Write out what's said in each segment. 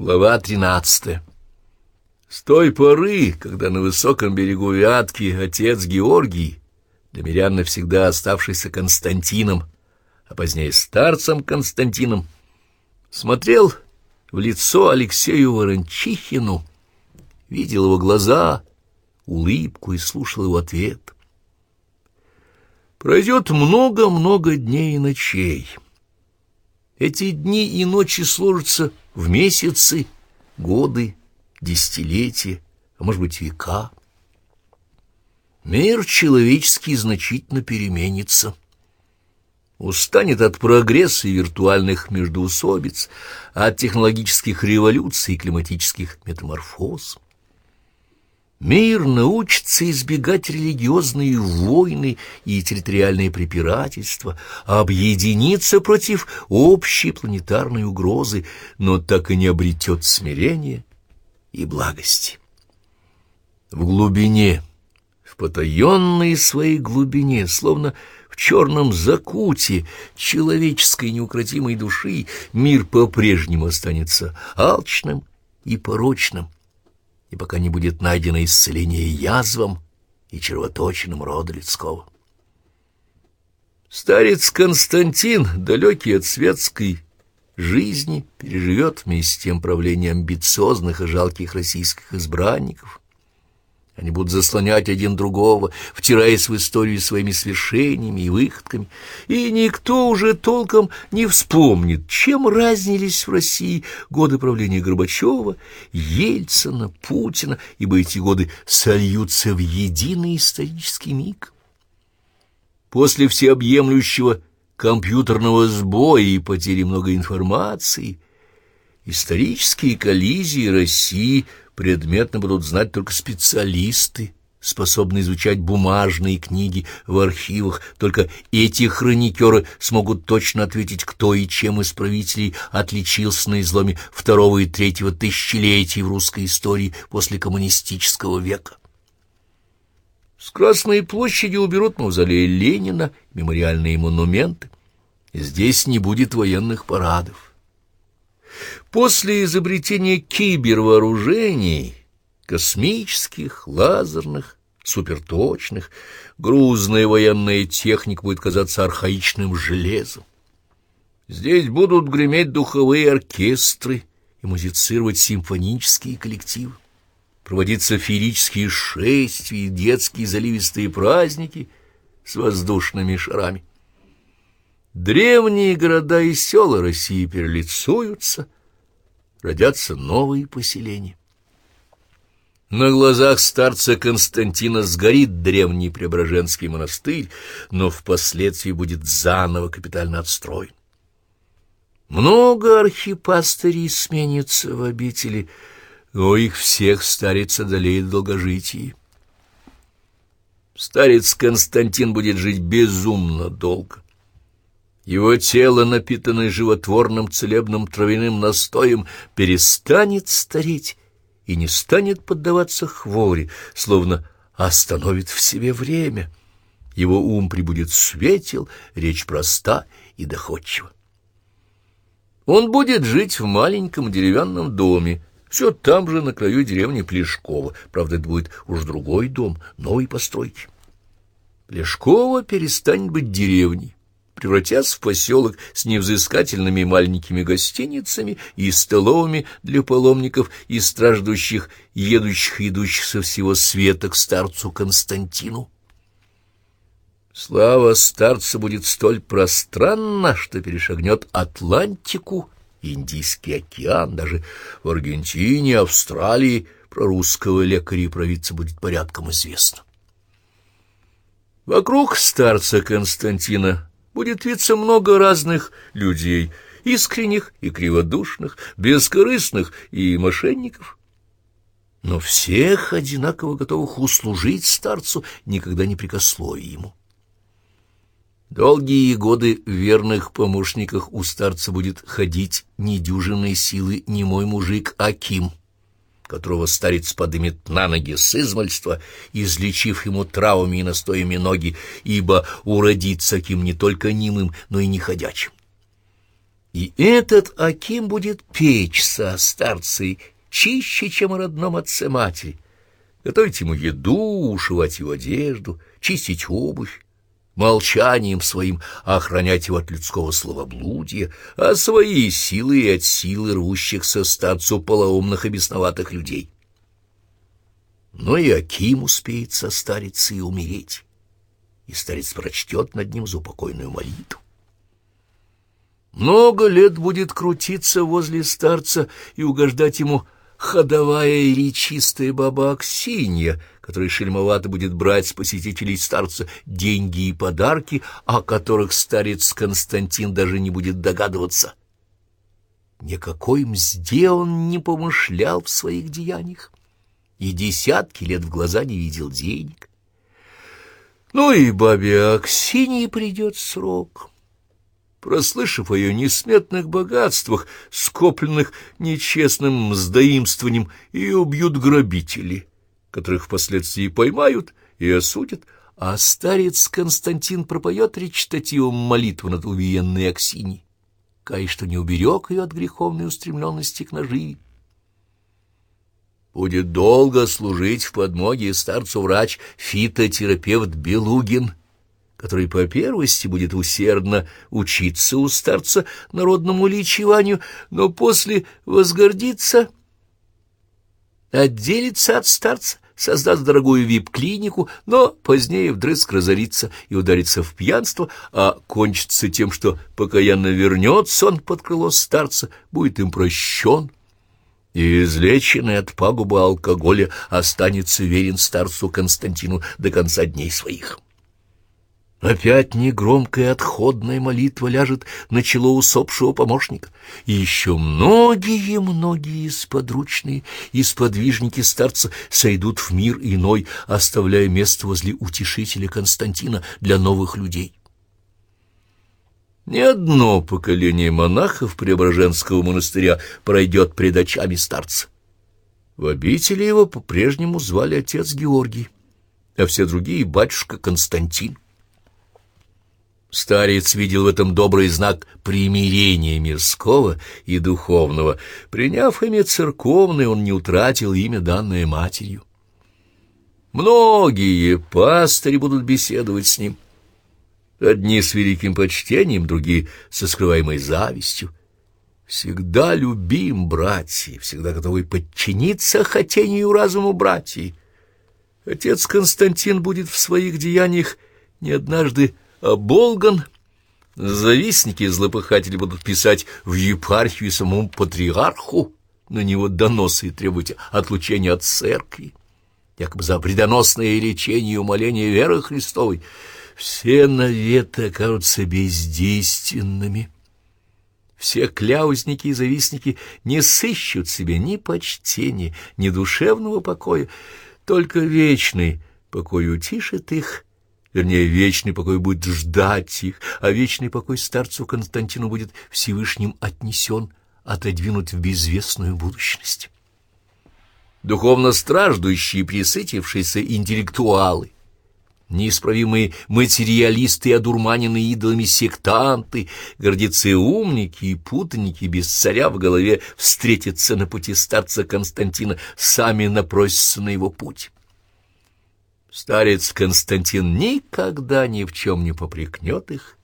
Глава 13. С той поры, когда на высоком берегу Вятки отец Георгий, для мирян навсегда оставшийся Константином, а позднее старцем Константином, смотрел в лицо Алексею Ворончихину, видел его глаза, улыбку и слушал его ответ. Пройдет много-много дней и ночей — эти дни и ночи сложатся в месяцы, годы, десятилетия, а может быть века. Мир человеческий значительно переменится. Устанет от прогресса и виртуальных междоусобиц, от технологических революций и климатических метаморфоз. Мир научится избегать религиозные войны и территориальные препирательства, а объединиться против общей планетарной угрозы, но так и не обретет смирения и благости. В глубине, в потаенной своей глубине, словно в черном закуте человеческой неукротимой души, мир по-прежнему останется алчным и порочным, и пока не будет найдено исцеление язвам и червоточинам рода людского. Старец Константин, далекий от светской жизни, переживет вместе с тем правление амбициозных и жалких российских избранников, они будут заслонять один другого, втираясь в историю своими свершениями и выходками. И никто уже толком не вспомнит, чем разнились в России годы правления Горбачева, Ельцина, Путина, ибо эти годы сольются в единый исторический миг. После всеобъемлющего компьютерного сбоя и потери много информации – Исторические коллизии России предметно будут знать только специалисты, способны изучать бумажные книги в архивах. Только эти хроникеры смогут точно ответить, кто и чем из правителей отличился на изломе второго и третьего тысячелетий в русской истории после коммунистического века. С Красной площади уберут мавзолей Ленина, мемориальные монументы. Здесь не будет военных парадов. После изобретения кибервооружений, космических, лазерных, суперточных, грузная военная техника будет казаться архаичным железом. Здесь будут греметь духовые оркестры и музицировать симфонические коллективы, проводиться феерические шествия и детские заливистые праздники с воздушными шарами. Древние города и села России перелицуются, родятся новые поселения. На глазах старца Константина сгорит древний Преображенский монастырь, но впоследствии будет заново капитально отстроен. Много архипастырей сменится в обители, но их всех старец одолеет долгожитие. Старец Константин будет жить безумно долго его тело, напитанное животворным целебным травяным настоем, перестанет стареть и не станет поддаваться хвори, словно остановит в себе время. Его ум прибудет светел, речь проста и доходчива. Он будет жить в маленьком деревянном доме, все там же, на краю деревни Плешкова. Правда, это будет уж другой дом, новой постройки. Плешкова перестанет быть деревней превратясь в поселок с невзыскательными маленькими гостиницами и столовыми для паломников и страждущих, едущих и идущих со всего света к старцу Константину. Слава старца будет столь пространна, что перешагнет Атлантику, Индийский океан, даже в Аргентине, Австралии про русского лекаря и провидца будет порядком известно. Вокруг старца Константина будет виться много разных людей, искренних и криводушных, бескорыстных и мошенников. Но всех одинаково готовых услужить старцу, никогда не прикословив ему. Долгие годы в верных помощниках у старца будет ходить недюжинной силы не мой мужик Аким — которого старец подымет на ноги с измольства, излечив ему травами и настоями ноги, ибо уродится Аким не только немым, но и неходячим. И этот Аким будет печься о старце чище, чем о родном отце-матери, готовить ему еду, ушивать его одежду, чистить обувь, молчанием своим охранять его от людского словоблудия, а свои силы и от силы рвущихся старцу полоумных и бесноватых людей. Но и Аким успеет состариться и умереть, и старец прочтет над ним заупокойную молитву. Много лет будет крутиться возле старца и угождать ему ходовая и речистая баба Аксинья, которая шельмовато будет брать с посетителей старца деньги и подарки, о которых старец Константин даже не будет догадываться. Никакой мзде он не помышлял в своих деяниях и десятки лет в глаза не видел денег. Ну и бабе Аксиньи придет срок. Прослышав о ее несметных богатствах, скопленных нечестным мздоимствованием, ее убьют грабители, которых впоследствии поймают и осудят, а старец Константин пропоет речитативом молитву над увиенной Аксиней, кай, что не уберег ее от греховной устремленности к наживе. Будет долго служить в подмоге старцу врач фитотерапевт Белугин, который по первости будет усердно учиться у старца народному лечеванию, но после возгордится, отделится от старца, создаст дорогую вип-клинику, но позднее вдрызг разорится и ударится в пьянство, а кончится тем, что покаянно вернется он под крыло старца, будет им прощен, и излеченный от пагуба алкоголя останется верен старцу Константину до конца дней своих. Опять негромкая отходная молитва ляжет на чело усопшего помощника. И еще многие-многие сподручные и сподвижники старца сойдут в мир иной, оставляя место возле утешителя Константина для новых людей. Ни одно поколение монахов Преображенского монастыря пройдет пред очами старца. В обители его по-прежнему звали отец Георгий, а все другие — батюшка Константин. Старец видел в этом добрый знак примирения мирского и духовного. Приняв имя церковное, он не утратил имя, данное матерью. Многие пастыри будут беседовать с ним. Одни с великим почтением, другие со скрываемой завистью. Всегда любим братья, всегда готовый подчиниться хотению разуму братьев. Отец Константин будет в своих деяниях не однажды оболган, завистники и злопыхатели будут писать в епархию самому патриарху, на него доносы и требовать отлучения от церкви, якобы за вредоносное лечение и умоление веры Христовой. Все наветы окажутся бездейственными. Все кляузники и завистники не сыщут себе ни почтения, ни душевного покоя, только вечный покой утишит их, Вернее, вечный покой будет ждать их, а вечный покой старцу Константину будет Всевышним отнесен, отодвинут в безвестную будущность. Духовно страждущие присытившиеся интеллектуалы, неисправимые материалисты и одурманенные идолами сектанты, гордецы умники и путаники без царя в голове встретятся на пути старца Константина, сами напросятся на его путь. Старец Константин никогда ни в чем не попрекнет их,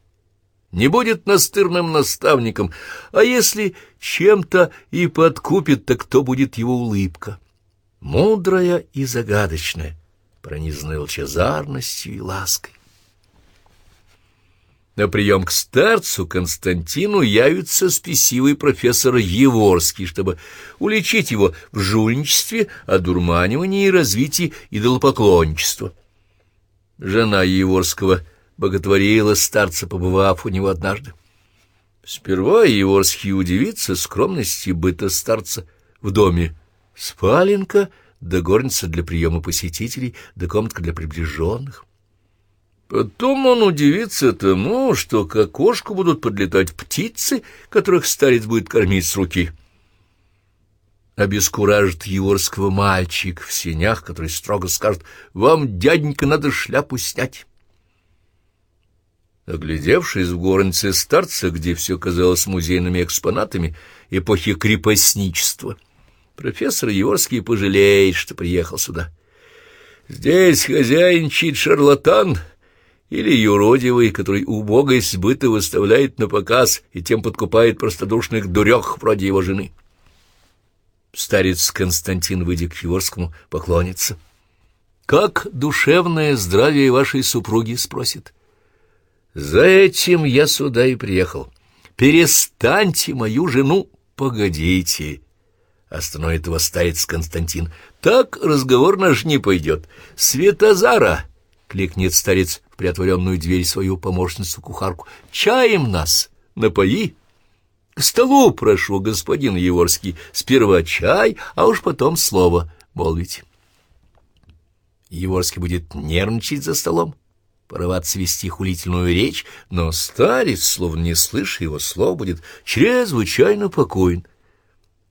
не будет настырным наставником, а если чем-то и подкупит, так кто будет его улыбка? Мудрая и загадочная, пронизанная лучезарностью и лаской. На прием к старцу Константину явится спесивый профессор Еворский, чтобы уличить его в жульничестве, одурманивании и развитии идолопоклонничества. Жена Еворского боготворила старца, побывав у него однажды. Сперва Еворский удивится скромности быта старца в доме. Спаленка, да горница для приема посетителей, да комнатка для приближенных. Потом он удивится тому, что к окошку будут подлетать птицы, которых старец будет кормить с руки. Обескуражит Еворского мальчик в сенях, который строго скажет, «Вам, дяденька, надо шляпу снять». Оглядевшись в горнице старца, где все казалось музейными экспонатами эпохи крепостничества, профессор Еворский пожалеет, что приехал сюда. Здесь хозяйничает шарлатан или юродивый, который убогость быта выставляет на показ и тем подкупает простодушных дурех вроде его жены. Старец Константин, выйдя к Еворскому, поклонится. «Как душевное здравие вашей супруги?» — спросит. За этим я сюда и приехал. Перестаньте мою жену. Погодите. Остановит его старец Константин. Так разговор наш не пойдет. Светозара! Кликнет старец в приотворенную дверь свою помощницу-кухарку. Чаем нас, напои. К столу прошу, господин Еворский. Сперва чай, а уж потом слово молвить. Еворский будет нервничать за столом порываться вести хулительную речь, но старец, словно не слыша его слов, будет чрезвычайно покоен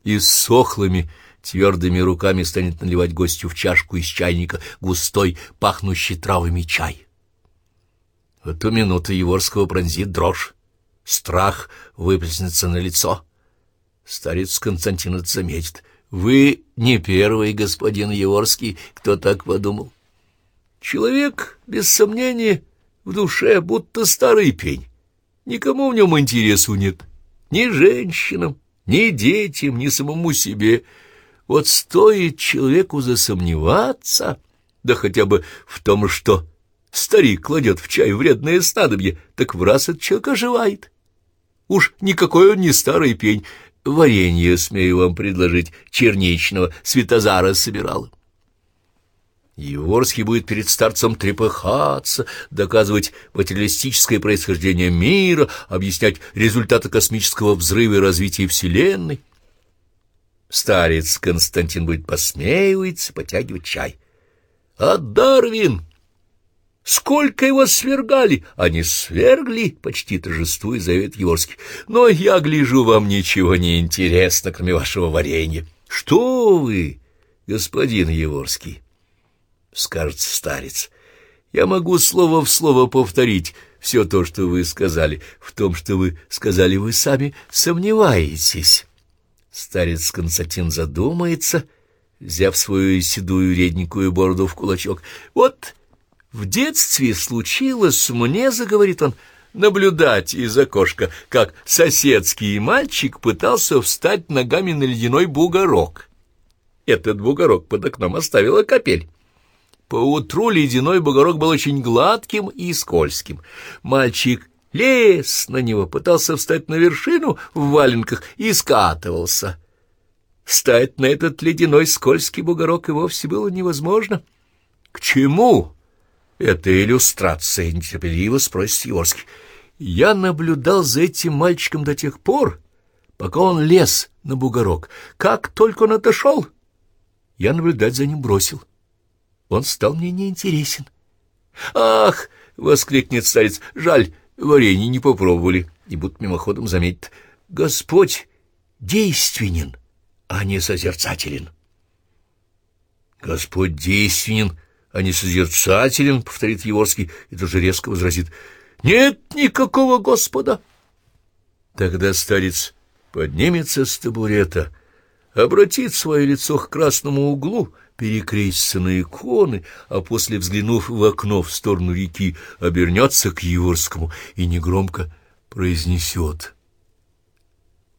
и с сохлыми твердыми руками станет наливать гостю в чашку из чайника густой, пахнущий травами чай. В эту минуту Еворского пронзит дрожь, страх выплеснется на лицо. Старец Константин это заметит. «Вы не первый, господин Еворский, кто так подумал». Человек, без сомнения, в душе будто старый пень. Никому в нем интересу нет. Ни женщинам, ни детям, ни самому себе. Вот стоит человеку засомневаться, да хотя бы в том, что старик кладет в чай вредное снадобье, так в раз от человека оживает. Уж никакой он не старый пень. Варенье, смею вам предложить, черничного, Светозара собирала. Еворский будет перед старцем трепыхаться, доказывать материалистическое происхождение мира, объяснять результаты космического взрыва и развития Вселенной. Старец Константин будет посмеиваться, потягивать чай. А Дарвин! Сколько его свергали! Они свергли, почти торжествуя, зовет Еворский. Но я гляжу, вам ничего не интересно, кроме вашего варенья. Что вы, господин Еворский? — скажет старец. «Я могу слово в слово повторить все то, что вы сказали. В том, что вы сказали, вы сами сомневаетесь». Старец Константин задумается, взяв свою седую редненькую бороду в кулачок. «Вот в детстве случилось мне, — заговорит он, — наблюдать из окошка, как соседский мальчик пытался встать ногами на ледяной бугорок. Этот бугорок под окном оставила капель. Поутру ледяной бугорок был очень гладким и скользким. Мальчик лез на него, пытался встать на вершину в валенках и скатывался. Встать на этот ледяной скользкий бугорок и вовсе было невозможно. — К чему? — Это иллюстрация, — нетерпеливо спросит Егорский. — Я наблюдал за этим мальчиком до тех пор, пока он лез на бугорок. Как только он отошел, я наблюдать за ним бросил. — он стал мне неинтересен. «Ах!» — воскликнет старец. «Жаль, варенье не попробовали». И будто мимоходом заметит. «Господь действенен, а не созерцателен». «Господь действенен, а не созерцателен», — повторит Еворский и тоже резко возразит. «Нет никакого Господа». Тогда старец поднимется с табурета, обратит свое лицо к красному углу перекрестится на иконы, а после, взглянув в окно в сторону реки, обернется к Юрскому и негромко произнесет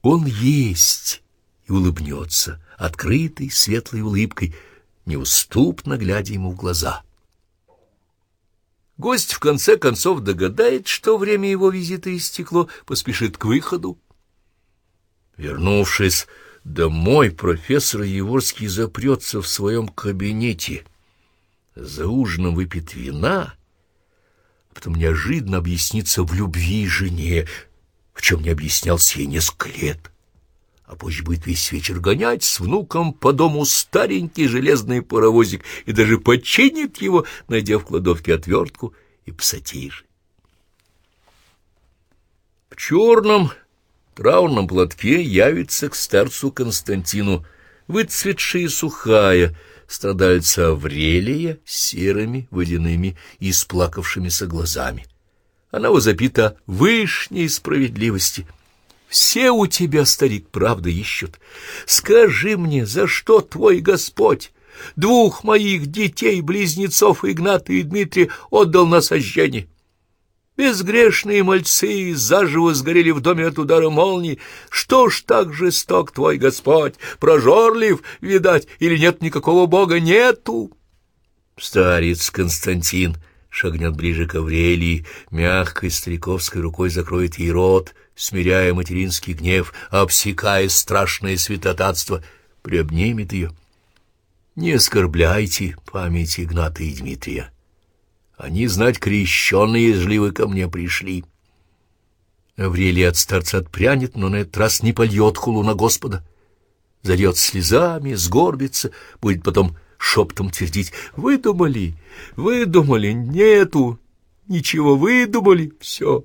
«Он есть!» и улыбнется открытой, светлой улыбкой, неуступно глядя ему в глаза. Гость в конце концов догадает, что время его визита истекло, поспешит к выходу. Вернувшись Домой профессор Еворский запрется в своем кабинете, за ужином выпьет вина, а потом неожиданно объяснится в любви жене, в чем не объяснялся ей несколько лет, а позже будет весь вечер гонять с внуком по дому старенький железный паровозик и даже починит его, найдя в кладовке отвертку и пассатижи. В черном траурном платке явится к старцу Константину выцветшая сухая, страдальца Аврелия серыми водяными и сплакавшимися глазами. Она возопит о вышней справедливости. Все у тебя, старик, правда ищут. Скажи мне, за что твой Господь двух моих детей-близнецов Игната и Дмитрия отдал на сожжение? Безгрешные мальцы заживо сгорели в доме от удара молнии. Что ж так жесток твой Господь? Прожорлив, видать, или нет никакого Бога? Нету. Старец Константин шагнет ближе к Аврелии, мягкой стариковской рукой закроет ей рот, смиряя материнский гнев, обсекая страшное святотатство, приобнимет ее. Не оскорбляйте память Игната и Дмитрия. Они, знать, крещенные, ежели ко мне пришли. Аврелий от старца отпрянет, но на этот раз не польет хулу на Господа. Зальет слезами, сгорбится, будет потом шептом твердить «Выдумали, выдумали, нету, ничего выдумали, все».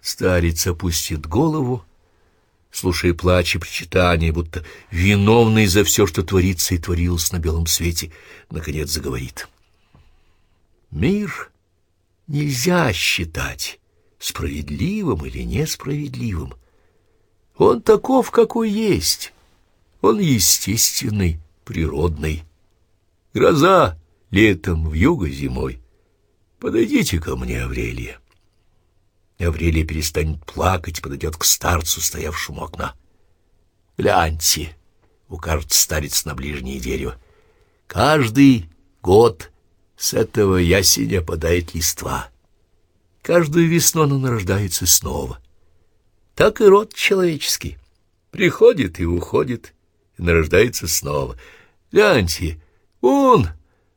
Старец опустит голову, слушая плач и причитания, будто виновный за все, что творится и творилось на белом свете, наконец заговорит. Мир нельзя считать справедливым или несправедливым. Он таков, какой есть. Он естественный, природный. Гроза летом, в юго зимой. Подойдите ко мне, Аврелия. Аврелия перестанет плакать, подойдет к старцу, стоявшему у окна. Гляньте, укажет старец на ближнее дерево. Каждый год с этого ясеня падает листва. Каждую весну она нарождается снова. Так и род человеческий. Приходит и уходит, и нарождается снова. Гляньте, он,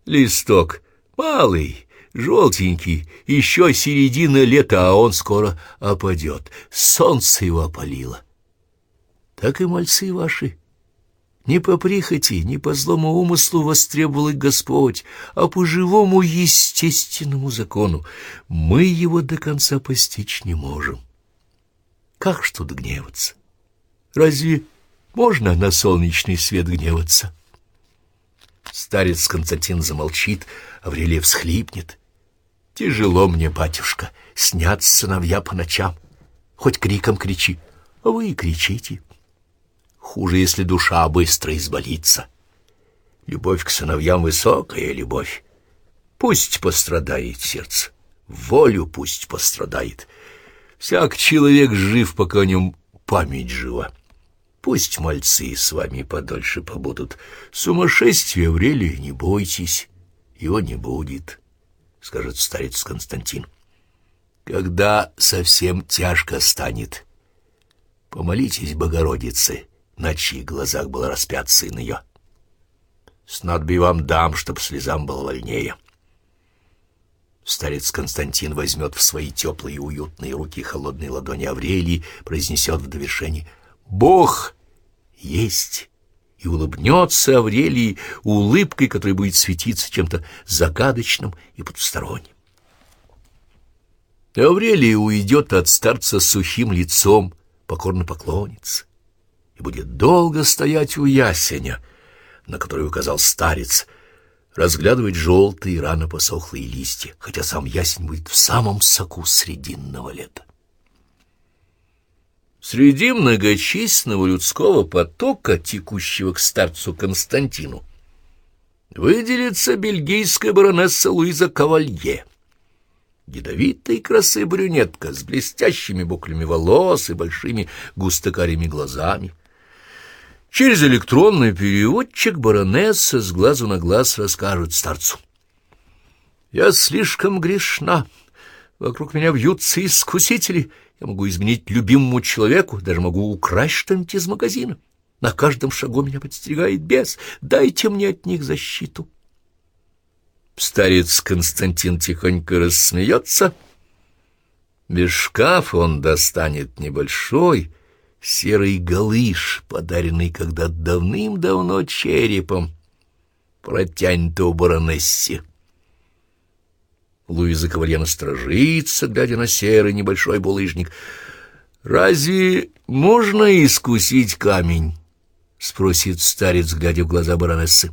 листок, малый, желтенький, еще середина лета, а он скоро опадет. Солнце его опалило. Так и мальцы ваши — не по прихоти, не по злому умыслу востребовал их Господь, а по живому естественному закону. Мы его до конца постичь не можем. Как ж тут гневаться? Разве можно на солнечный свет гневаться? Старец Константин замолчит, Аврелия всхлипнет. Тяжело мне, батюшка, снятся сыновья по ночам. Хоть криком кричи, а вы и кричите. Хуже, если душа быстро изболится. Любовь к сыновьям — высокая любовь. Пусть пострадает сердце, волю пусть пострадает. Всяк человек жив, пока о нем память жива. Пусть мальцы с вами подольше побудут. Сумасшествия, Аврелия, не бойтесь, его не будет, — скажет старец Константин. Когда совсем тяжко станет, помолитесь Богородице, — на чьих глазах был распят сын ее. Снадобий вам дам, чтоб слезам было вольнее. Старец Константин возьмет в свои теплые и уютные руки холодные ладони Аврелии, произнесет в довершении «Бог есть!» и улыбнется Аврелии улыбкой, которая будет светиться чем-то загадочным и потусторонним. Аврелия уйдет от старца сухим лицом, покорно поклонится и будет долго стоять у ясеня, на который указал старец, разглядывать желтые рано посохлые листья, хотя сам ясень будет в самом соку срединного лета. Среди многочисленного людского потока, текущего к старцу Константину, выделится бельгийская баронесса Луиза Кавалье — Ядовитой красы брюнетка с блестящими буклями волос и большими густокарими глазами. Через электронный переводчик баронесса с глазу на глаз расскажет старцу. «Я слишком грешна. Вокруг меня вьются искусители. Я могу изменить любимому человеку, даже могу украсть что-нибудь из магазина. На каждом шагу меня подстерегает бес. Дайте мне от них защиту». Старец Константин тихонько рассмеется. Без шкафа он достанет небольшой, серый галыш, подаренный когда давным-давно черепом, протянет у баронессе. Луиза Кавалье насторожится, глядя на серый небольшой булыжник. «Разве можно искусить камень?» — спросит старец, глядя в глаза баронессы.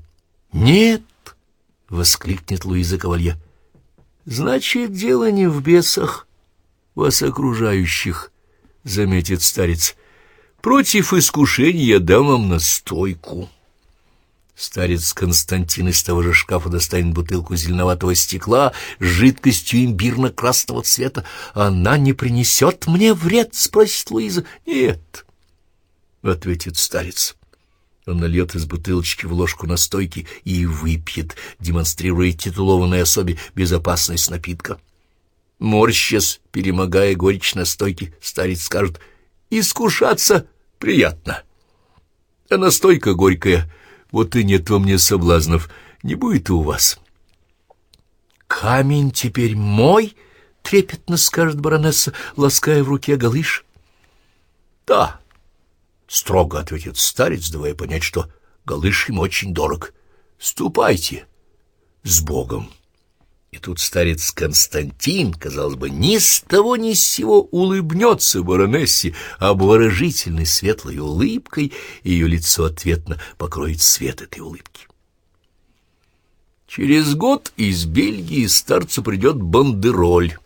«Нет», — воскликнет Луиза Кавалье. «Значит, дело не в бесах». вас окружающих, — заметит старец. Против искушения я дам вам настойку. Старец Константин из того же шкафа достанет бутылку зеленоватого стекла с жидкостью имбирно-красного цвета. «Она не принесет мне вред?» — спросит Луиза. «Нет», — ответит старец. Он нальет из бутылочки в ложку настойки и выпьет, демонстрируя титулованной особе безопасность напитка. Морщась, перемогая горечь настойки, старец скажет «Искушаться приятно». А настойка горькая, вот и нет во мне соблазнов, не будет и у вас. «Камень теперь мой?» — трепетно скажет баронесса, лаская в руке галыш. «Да», Строго ответит старец, давая понять, что галыш им очень дорог. Ступайте с Богом. И тут старец Константин, казалось бы, ни с того ни с сего улыбнется баронессе обворожительной светлой улыбкой, и ее лицо ответно покроет свет этой улыбки. Через год из Бельгии старцу придет бандероль,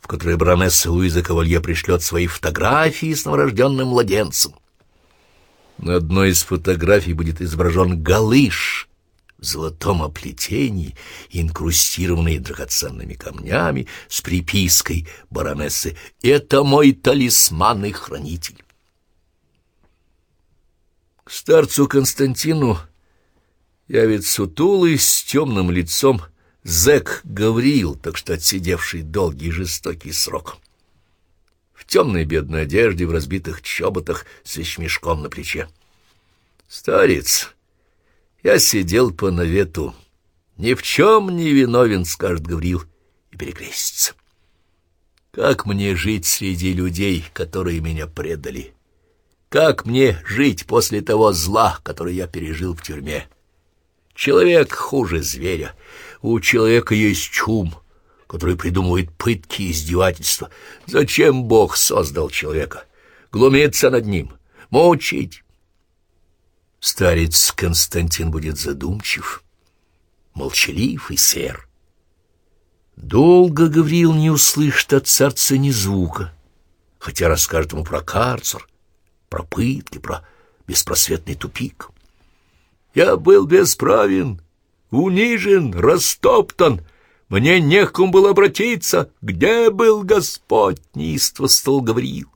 в которой баронесса Луиза Кавалье пришлет свои фотографии с новорожденным младенцем. На одной из фотографий будет изображен галыш золотом оплетении, инкрустированный драгоценными камнями, с припиской баронессы «Это мой талисман и хранитель». К старцу Константину явится сутулый с темным лицом зэк Гавриил, так что отсидевший долгий жестокий срок темной бедной одежде, в разбитых чоботах, с вещмешком на плече. «Старец, я сидел по навету. Ни в чем не виновен, — скажет Гаврил, — и перекрестится. Как мне жить среди людей, которые меня предали? Как мне жить после того зла, которое я пережил в тюрьме? Человек хуже зверя. У человека есть чум — который придумывает пытки и издевательства. Зачем Бог создал человека? Глумиться над ним, мучить. Старец Константин будет задумчив, молчалив и сер. Долго Гавриил не услышит от царца ни звука, хотя расскажет ему про карцер, про пытки, про беспросветный тупик. Я был бесправен, унижен, растоптан, мне не к кому было обратиться. Где был Господь? Неистовствовал Гавриил.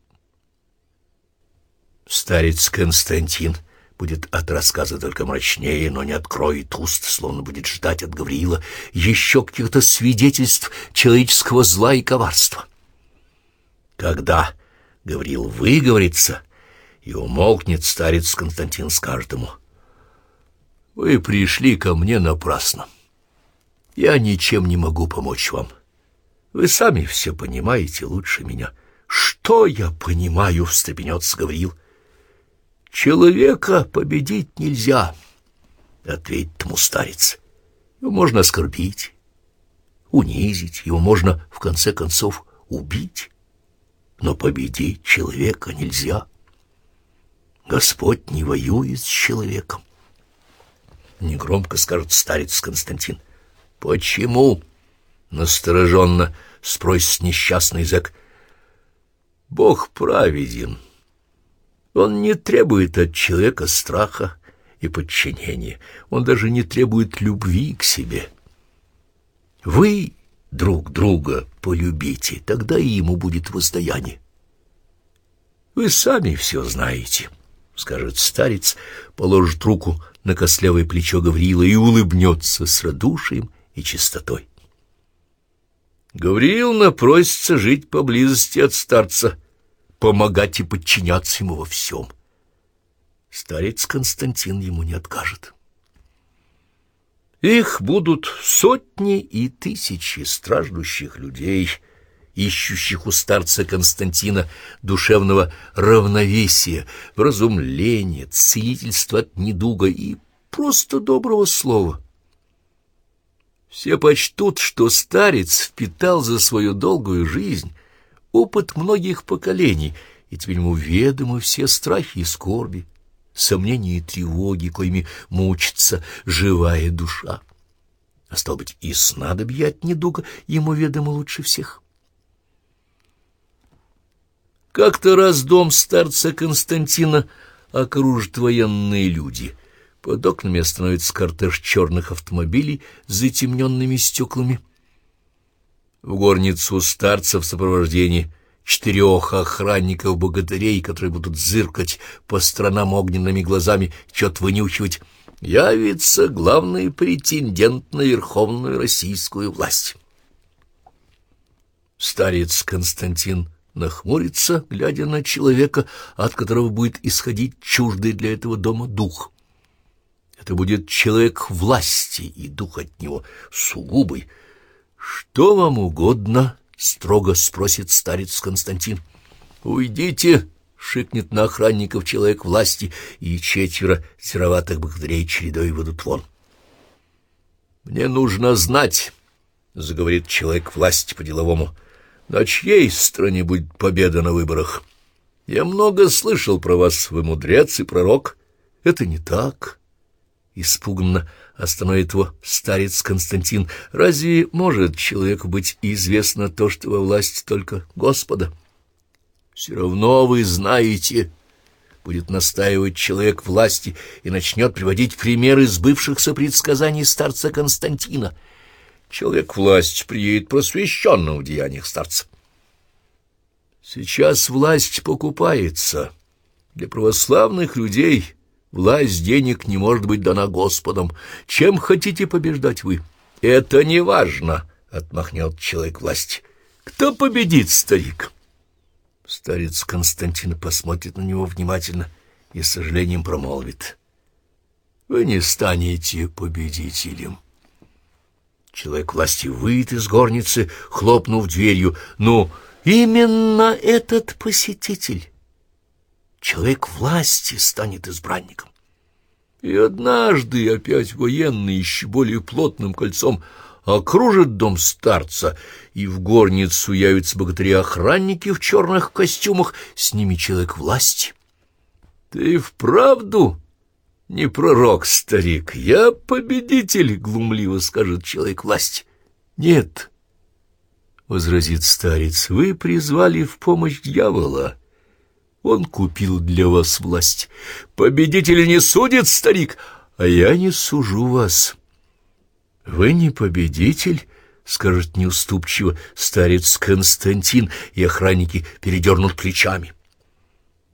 Старец Константин будет от рассказа только мрачнее, но не откроет уст, словно будет ждать от Гавриила еще каких-то свидетельств человеческого зла и коварства. Когда Гавриил выговорится и умолкнет, старец Константин скажет ему, «Вы пришли ко мне напрасно». Я ничем не могу помочь вам. Вы сами все понимаете лучше меня. Что я понимаю, встрепенется Гавриил. Человека победить нельзя, ответит ему старец. Его можно оскорбить, унизить, его можно, в конце концов, убить. Но победить человека нельзя. Господь не воюет с человеком. Негромко скажет старец Константин. «Почему?» — настороженно спросит несчастный зэк. «Бог праведен. Он не требует от человека страха и подчинения. Он даже не требует любви к себе. Вы друг друга полюбите, тогда и ему будет воздаяние. Вы сами все знаете» скажет старец, положит руку на костлявое плечо Гавриила и улыбнется с радушием и чистотой. Гавриил напросится жить поблизости от старца, помогать и подчиняться ему во всем. Старец Константин ему не откажет. Их будут сотни и тысячи страждущих людей, ищущих у старца Константина душевного равновесия, вразумления, целительства от недуга и просто доброго слова — все почтут, что старец впитал за свою долгую жизнь опыт многих поколений, и теперь ему ведомы все страхи и скорби, сомнения и тревоги, коими мучится живая душа. А стал быть, и снадобья от недуга ему ведомо лучше всех. Как-то раз дом старца Константина окружат военные люди. Под окнами остановится кортеж черных автомобилей с затемненными стеклами. В горницу старца в сопровождении четырех охранников-богатырей, которые будут зыркать по сторонам огненными глазами, что-то вынюхивать, явится главный претендент на верховную российскую власть. Старец Константин нахмурится, глядя на человека, от которого будет исходить чуждый для этого дома дух. Это будет человек власти, и дух от него сугубый. «Что вам угодно?» — строго спросит старец Константин. «Уйдите!» — шикнет на охранников человек власти, и четверо сероватых богатырей чередой выйдут вон. «Мне нужно знать», — заговорит человек власти по-деловому, — на чьей стороне будет победа на выборах? Я много слышал про вас, вы мудрец и пророк. Это не так. Испуганно остановит его старец Константин. Разве может человеку быть известно то, что во власти только Господа? Все равно вы знаете, будет настаивать человек власти и начнет приводить примеры сбывшихся предсказаний старца Константина — Человек власть приедет просвещенным в деяниях старца. Сейчас власть покупается. Для православных людей власть денег не может быть дана Господом. Чем хотите побеждать вы? Это не важно, — отмахнет человек власть. Кто победит, старик? Старец Константин посмотрит на него внимательно и с сожалением промолвит. Вы не станете победителем. Человек власти выйдет из горницы, хлопнув дверью. Ну, именно этот посетитель, человек власти, станет избранником. И однажды опять военный, еще более плотным кольцом, окружит дом старца, и в горницу явятся богатыри-охранники в черных костюмах, с ними человек власти. Ты вправду не пророк, старик, я победитель, — глумливо скажет человек власти. Нет, — возразит старец, — вы призвали в помощь дьявола. Он купил для вас власть. Победитель не судит, старик, а я не сужу вас. Вы не победитель, — скажет неуступчиво старец Константин, и охранники передернут плечами. —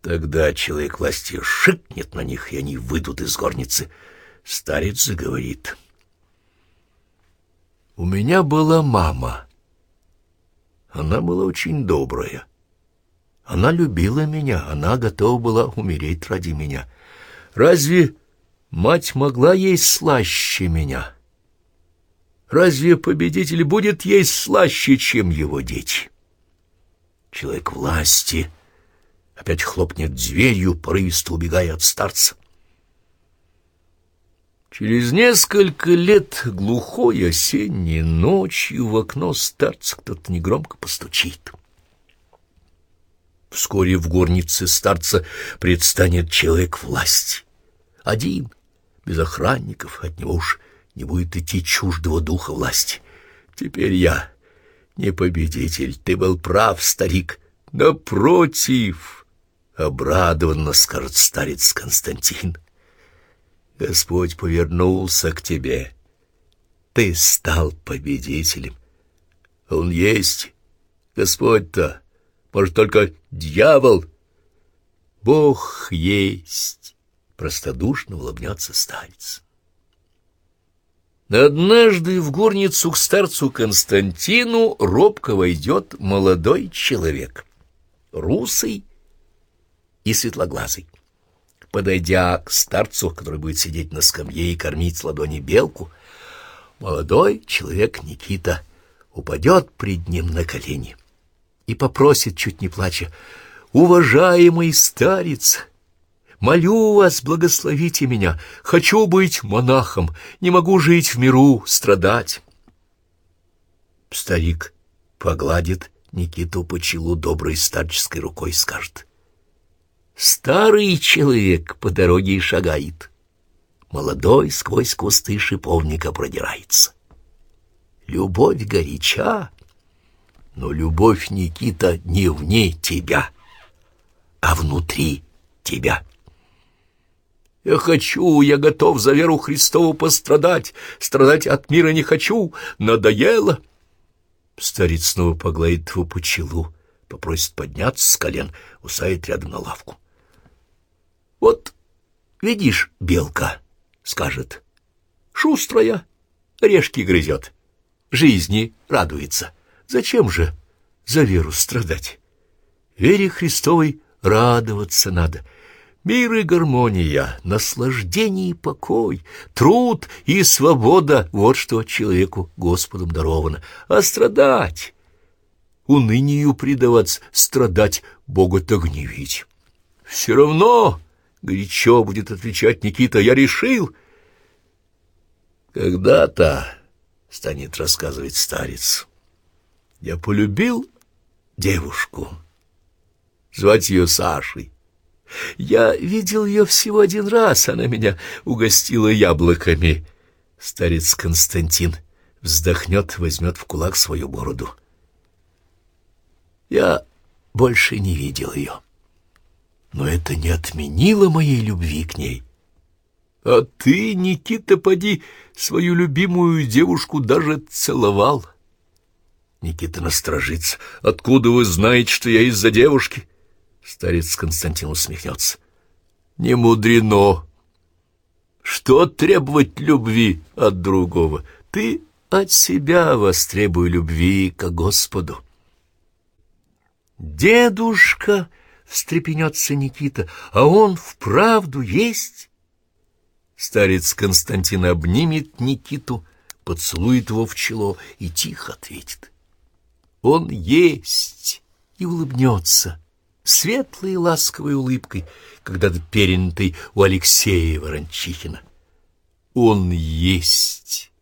Тогда человек власти шикнет на них, и они выйдут из горницы. Старец заговорит. У меня была мама. Она была очень добрая. Она любила меня, она готова была умереть ради меня. Разве мать могла есть слаще меня? Разве победитель будет есть слаще, чем его дети? Человек власти опять хлопнет дверью, порывисто убегая от старца. Через несколько лет глухой осенней ночью в окно старца кто-то негромко постучит. Вскоре в горнице старца предстанет человек власти. Один, без охранников, от него уж не будет идти чуждого духа власти. Теперь я не победитель, ты был прав, старик. Напротив, Обрадованно скажет старец Константин. Господь повернулся к тебе. Ты стал победителем. Он есть. Господь-то, может, только дьявол. Бог есть. Простодушно улыбнется старец. Однажды в горницу к старцу Константину робко войдет молодой человек, русый и светлоглазый. Подойдя к старцу, который будет сидеть на скамье и кормить с ладони белку, молодой человек Никита упадет пред ним на колени и попросит, чуть не плача, «Уважаемый старец!» Молю вас, благословите меня. Хочу быть монахом, не могу жить в миру, страдать. Старик погладит Никиту по челу доброй старческой рукой и скажет. Старый человек по дороге шагает. Молодой сквозь кусты шиповника продирается. Любовь горяча, но любовь, Никита, не вне тебя, а внутри тебя. Я хочу, я готов за веру Христову пострадать, страдать от мира не хочу, надоело. Старец снова погладит его по челу, попросит подняться с колен, усадит рядом на лавку. Вот, видишь, белка, скажет, шустрая, орешки грызет, жизни радуется. Зачем же за веру страдать? Вере Христовой радоваться надо. Мир и гармония, наслаждение и покой, труд и свобода — вот что человеку Господом даровано. А страдать, унынию предаваться, страдать, Бога-то гневить. Все равно, — горячо будет отвечать Никита, — я решил. Когда-то, — станет рассказывать старец, — я полюбил девушку звать ее Сашей. Я видел ее всего один раз, она меня угостила яблоками. Старец Константин вздохнет, возьмет в кулак свою бороду. Я больше не видел ее. Но это не отменило моей любви к ней. А ты, Никита, поди, свою любимую девушку даже целовал. Никита насторожится. Откуда вы знаете, что я из-за девушки? — Старец Константин усмехнется. Не мудрено. Что требовать любви от другого? Ты от себя востребуй любви к Господу. Дедушка, встрепенется Никита, а он вправду есть. Старец Константин обнимет Никиту, поцелует его в чело и тихо ответит. Он есть и улыбнется светлой и ласковой улыбкой, когда-то перенятой у Алексея Ворончихина. Он есть.